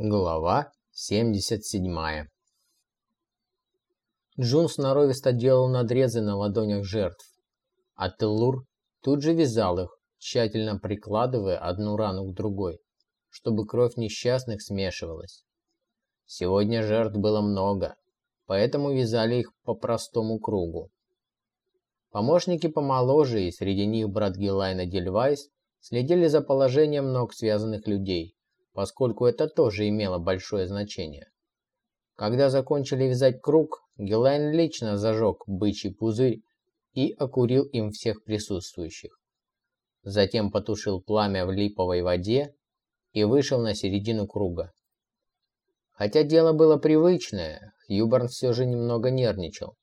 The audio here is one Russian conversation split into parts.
Глава 77 Джун сноровисто делал надрезы на ладонях жертв, а Теллур тут же вязал их, тщательно прикладывая одну рану к другой, чтобы кровь несчастных смешивалась. Сегодня жертв было много, поэтому вязали их по простому кругу. Помощники помоложе, и среди них брат Гилайна Дельвайс, следили за положением ног связанных людей, поскольку это тоже имело большое значение. Когда закончили вязать круг, Гелайн лично зажег бычий пузырь и окурил им всех присутствующих. Затем потушил пламя в липовой воде и вышел на середину круга. Хотя дело было привычное, Хьюборн все же немного нервничал.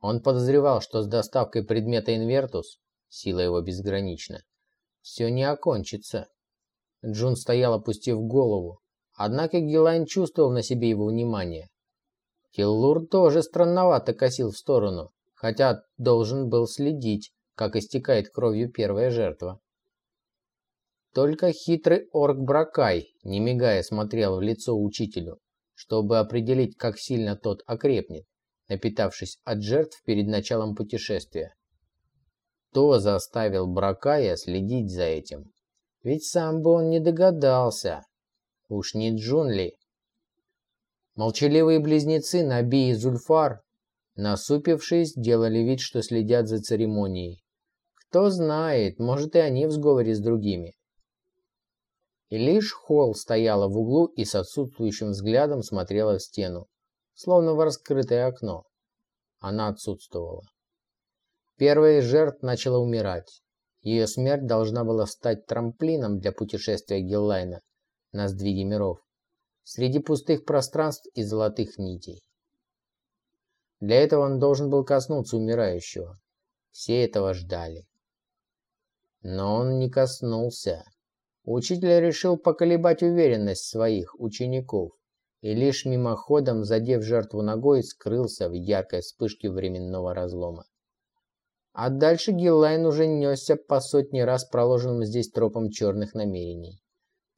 Он подозревал, что с доставкой предмета Инвертус, сила его безгранична, все не окончится. Джун стоял, опустив голову. Однако Гилайн чувствовал на себе его внимание. Киллур тоже странновато косил в сторону, хотя должен был следить, как истекает кровью первая жертва. Только хитрый орк Бракай, не мигая, смотрел в лицо учителю, чтобы определить, как сильно тот окрепнет, напитавшись от жертв перед началом путешествия. Кто заставил Бракая следить за этим? Ведь сам бы он не догадался. Уж не Джунли. Молчаливые близнецы Наби и Зульфар, насупившись, делали вид, что следят за церемонией. Кто знает, может и они в сговоре с другими. И лишь Холл стояла в углу и с отсутствующим взглядом смотрела в стену, словно в раскрытое окно. Она отсутствовала. Первая из жертв начала умирать. Ее смерть должна была стать трамплином для путешествия Геллайна на сдвиге миров среди пустых пространств и золотых нитей. Для этого он должен был коснуться умирающего. Все этого ждали. Но он не коснулся. Учитель решил поколебать уверенность своих учеников и лишь мимоходом, задев жертву ногой, скрылся в яркой вспышке временного разлома. А дальше Гиллайн уже несся по сотни раз проложенным здесь тропам черных намерений.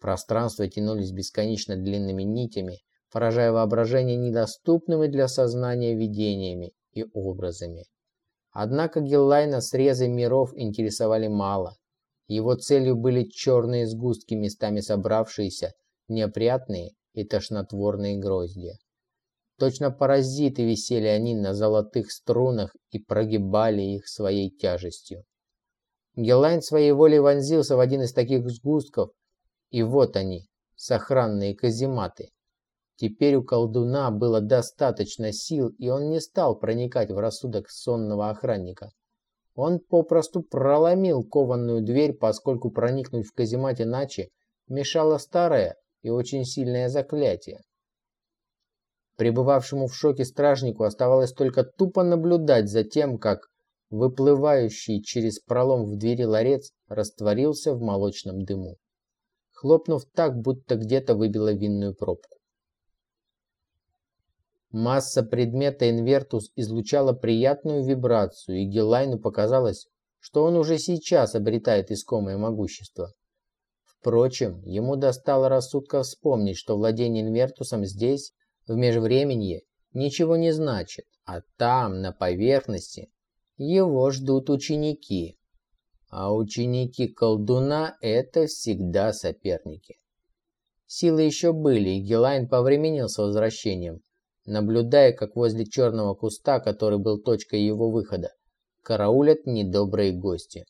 Пространства тянулись бесконечно длинными нитями, поражая воображение недоступными для сознания видениями и образами. Однако Гиллайна срезы миров интересовали мало. Его целью были черные сгустки, местами собравшиеся, неопрятные и тошнотворные гроздья. Точно паразиты висели они на золотых струнах и прогибали их своей тяжестью. Гелайн своей волей вонзился в один из таких сгустков, и вот они, сохранные казематы. Теперь у колдуна было достаточно сил, и он не стал проникать в рассудок сонного охранника. Он попросту проломил кованную дверь, поскольку проникнуть в каземат иначе мешало старое и очень сильное заклятие. Пребывавшему в шоке стражнику оставалось только тупо наблюдать за тем, как выплывающий через пролом в двери ларец растворился в молочном дыму, хлопнув так, будто где-то выбило винную пробку. Масса предмета Инвертус излучала приятную вибрацию, и Гелайну показалось, что он уже сейчас обретает искомое могущество. Впрочем, ему достало рассудка вспомнить, что владение Инвертусом здесь в межвременье ничего не значит, а там, на поверхности, его ждут ученики. А ученики колдуна – это всегда соперники. Силы еще были, и Гелайн повременил с возвращением, наблюдая, как возле черного куста, который был точкой его выхода, караулят недобрые гости.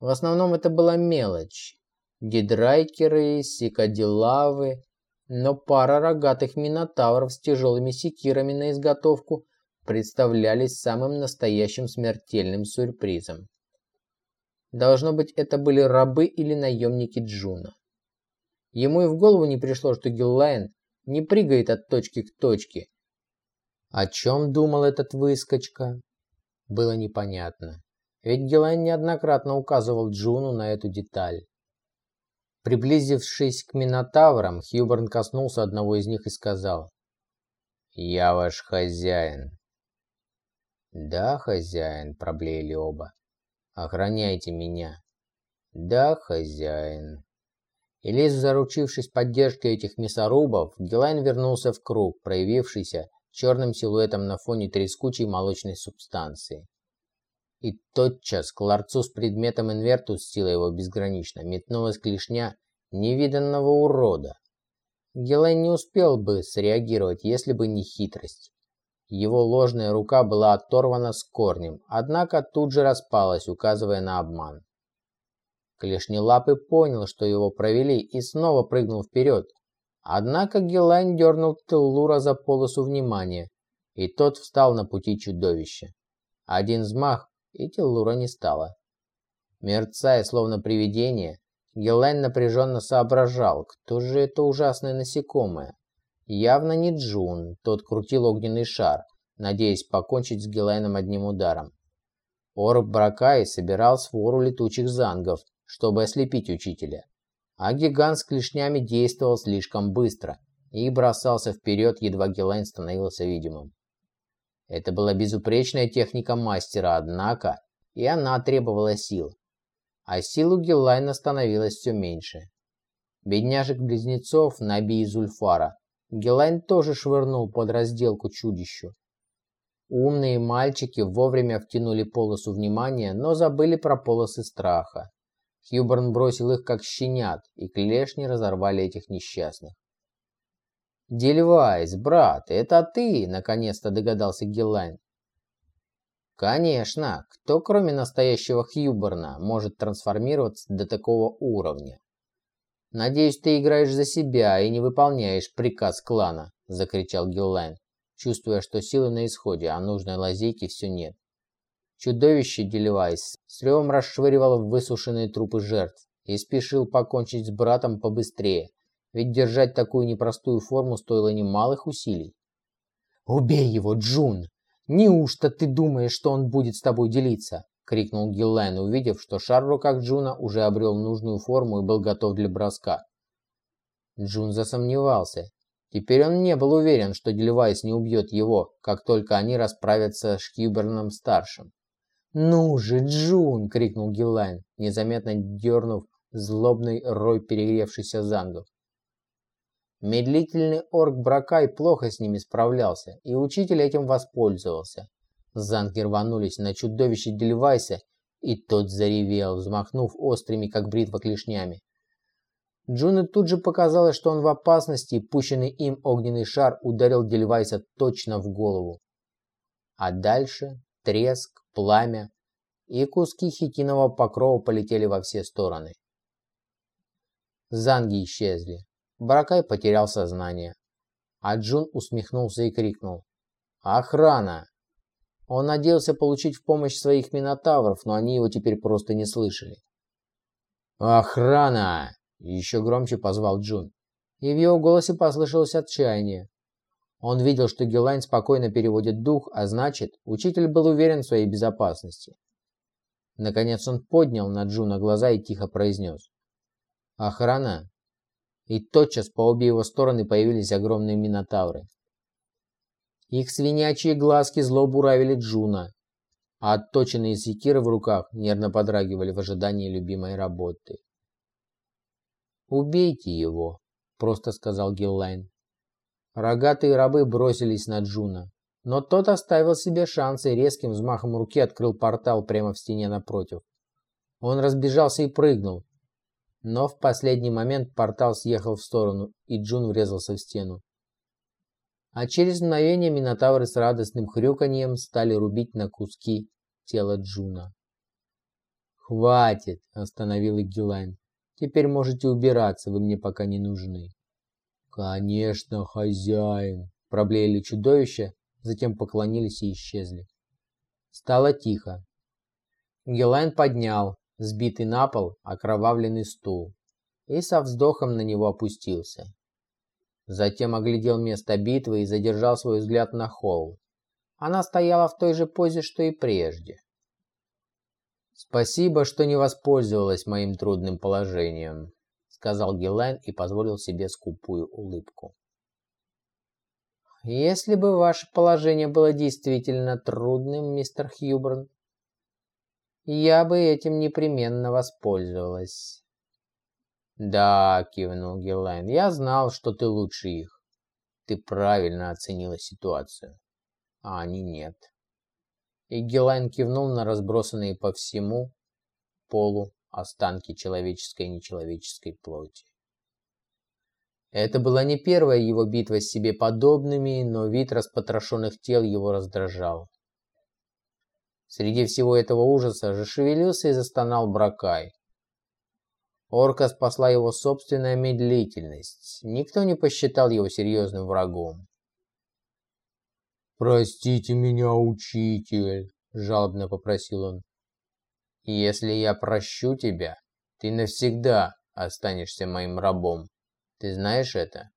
В основном это была мелочь. Гидрайкеры, сикадилавы, но пара рогатых минотавров с тяжелыми секирами на изготовку представлялись самым настоящим смертельным сюрпризом. Должно быть, это были рабы или наемники Джуна. Ему и в голову не пришло, что Гиллайн не прыгает от точки к точке. О чем думал этот выскочка? Было непонятно. Ведь Гиллайн неоднократно указывал Джуну на эту деталь. Приблизившись к Минотаврам, Хьюберн коснулся одного из них и сказал. «Я ваш хозяин». «Да, хозяин», — проблеяли оба. «Охраняйте меня». «Да, хозяин». И лишь заручившись поддержкой этих мясорубов, Гелайн вернулся в круг, проявившийся черным силуэтом на фоне трескучей молочной субстанции. И тотчас к ларцу с предметом инвертус, сила его безгранична, метнулась клешня невиданного урода. Гелайн не успел бы среагировать, если бы не хитрость. Его ложная рука была оторвана с корнем, однако тут же распалась, указывая на обман. Клешнелапый понял, что его провели, и снова прыгнул вперед. Однако Гелайн дернул Теллура за полосу внимания, и тот встал на пути чудовища. Один взмах, и Теллура не стало. Мерцая, словно привидение, Гелайн напряженно соображал, кто же это ужасное насекомое. Явно не Джун, тот крутил огненный шар, надеясь покончить с Гелайном одним ударом. Орб Бракай собирал свору летучих зангов, чтобы ослепить учителя. А гигант с клешнями действовал слишком быстро и бросался вперед, едва Гелайн становился видимым. Это была безупречная техника мастера, однако и она требовала сил. А сил у Гелайна становилось все меньше. Бедняжек-близнецов, Наби и Зульфара, Гелайн тоже швырнул под разделку чудищу. Умные мальчики вовремя втянули полосу внимания, но забыли про полосы страха. Хьюберн бросил их как щенят, и клешни разорвали этих несчастных. «Дельвайс, брат, это ты!» – наконец-то догадался Гиллайн. «Конечно! Кто, кроме настоящего Хьюберна, может трансформироваться до такого уровня?» «Надеюсь, ты играешь за себя и не выполняешь приказ клана», – закричал Гиллайн, чувствуя, что силы на исходе, а нужной лазейки все нет. Чудовище Дельвайс с ревом расшвыривало высушенные трупы жертв и спешил покончить с братом побыстрее, ведь держать такую непростую форму стоило немалых усилий. «Убей его, Джун! Неужто ты думаешь, что он будет с тобой делиться?» — крикнул Гиллайн, увидев, что шар в руках Джуна уже обрел нужную форму и был готов для броска. Джун засомневался. Теперь он не был уверен, что Дельвайс не убьет его, как только они расправятся с Шкиберном-старшим. «Ну же, Джун!» — крикнул Гиллайн, незаметно дернув злобный рой перегревшихся зангов. Медлительный орк Бракай плохо с ними справлялся, и учитель этим воспользовался. Занги рванулись на чудовище Дельвайса, и тот заревел, взмахнув острыми, как бритва, клешнями. Джуну тут же показалось, что он в опасности, и пущенный им огненный шар ударил Дельвайса точно в голову. А дальше треск, пламя, и куски хитинового покрова полетели во все стороны. Занги исчезли. Баракай потерял сознание. А Джун усмехнулся и крикнул. «Охрана!» Он надеялся получить в помощь своих минотавров, но они его теперь просто не слышали. «Охрана!» – еще громче позвал Джун. И в его голосе послышалось отчаяние. Он видел, что Гелайн спокойно переводит дух, а значит, учитель был уверен в своей безопасности. Наконец он поднял на Джуна глаза и тихо произнес. «Охрана!» И тотчас по обе его стороны появились огромные минотавры. Их свинячьи глазки зло буравили Джуна, а отточенные секиры в руках нервно подрагивали в ожидании любимой работы. «Убейте его», — просто сказал Гиллайн. Рогатые рабы бросились на Джуна, но тот оставил себе шанс и резким взмахом руки открыл портал прямо в стене напротив. Он разбежался и прыгнул, но в последний момент портал съехал в сторону, и Джун врезался в стену. А через мгновение минотавры с радостным хрюканьем стали рубить на куски тело Джуна. «Хватит!» – остановил их Гилайн. «Теперь можете убираться, вы мне пока не нужны». «Конечно, хозяин!» – проблеяли чудовища, затем поклонились и исчезли. Стало тихо. Гелайн поднял сбитый на пол окровавленный стул и со вздохом на него опустился. Затем оглядел место битвы и задержал свой взгляд на холл. Она стояла в той же позе, что и прежде. «Спасибо, что не воспользовалась моим трудным положением», сказал Гелайн и позволил себе скупую улыбку. Если бы ваше положение было действительно трудным, мистер Хьюберн, я бы этим непременно воспользовалась. «Да», — кивнул Гелайн, — «я знал, что ты лучше их. Ты правильно оценила ситуацию, а они нет». И Гелайн кивнул на разбросанные по всему полу останки человеческой и нечеловеческой плоти. Это была не первая его битва с себе подобными, но вид распотрошенных тел его раздражал. Среди всего этого ужаса же шевелился и застонал Бракай. Орка спасла его собственная медлительность. Никто не посчитал его серьезным врагом. «Простите меня, учитель», — жалобно попросил он. «Если я прощу тебя, ты навсегда останешься моим рабом. Ты знаешь это?»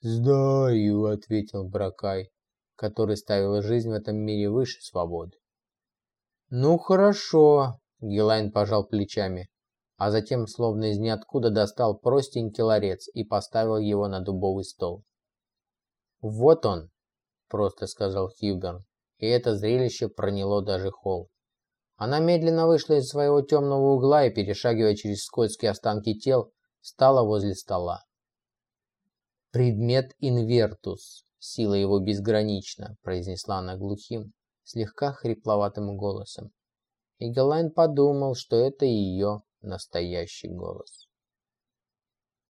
«Знаю», — ответил Бракай, который ставил жизнь в этом мире выше свободы. «Ну хорошо», — Гелайн пожал плечами, а затем словно из ниоткуда достал простенький ларец и поставил его на дубовый стол. «Вот он», — просто сказал Хьюберн, и это зрелище проняло даже холл. Она медленно вышла из своего темного угла и, перешагивая через скользкие останки тел, стала возле стола. «Предмет инвертус. Сила его безгранична», — произнесла она глухим, слегка хрипловатым голосом. И Галайн подумал, что это ее настоящий голос.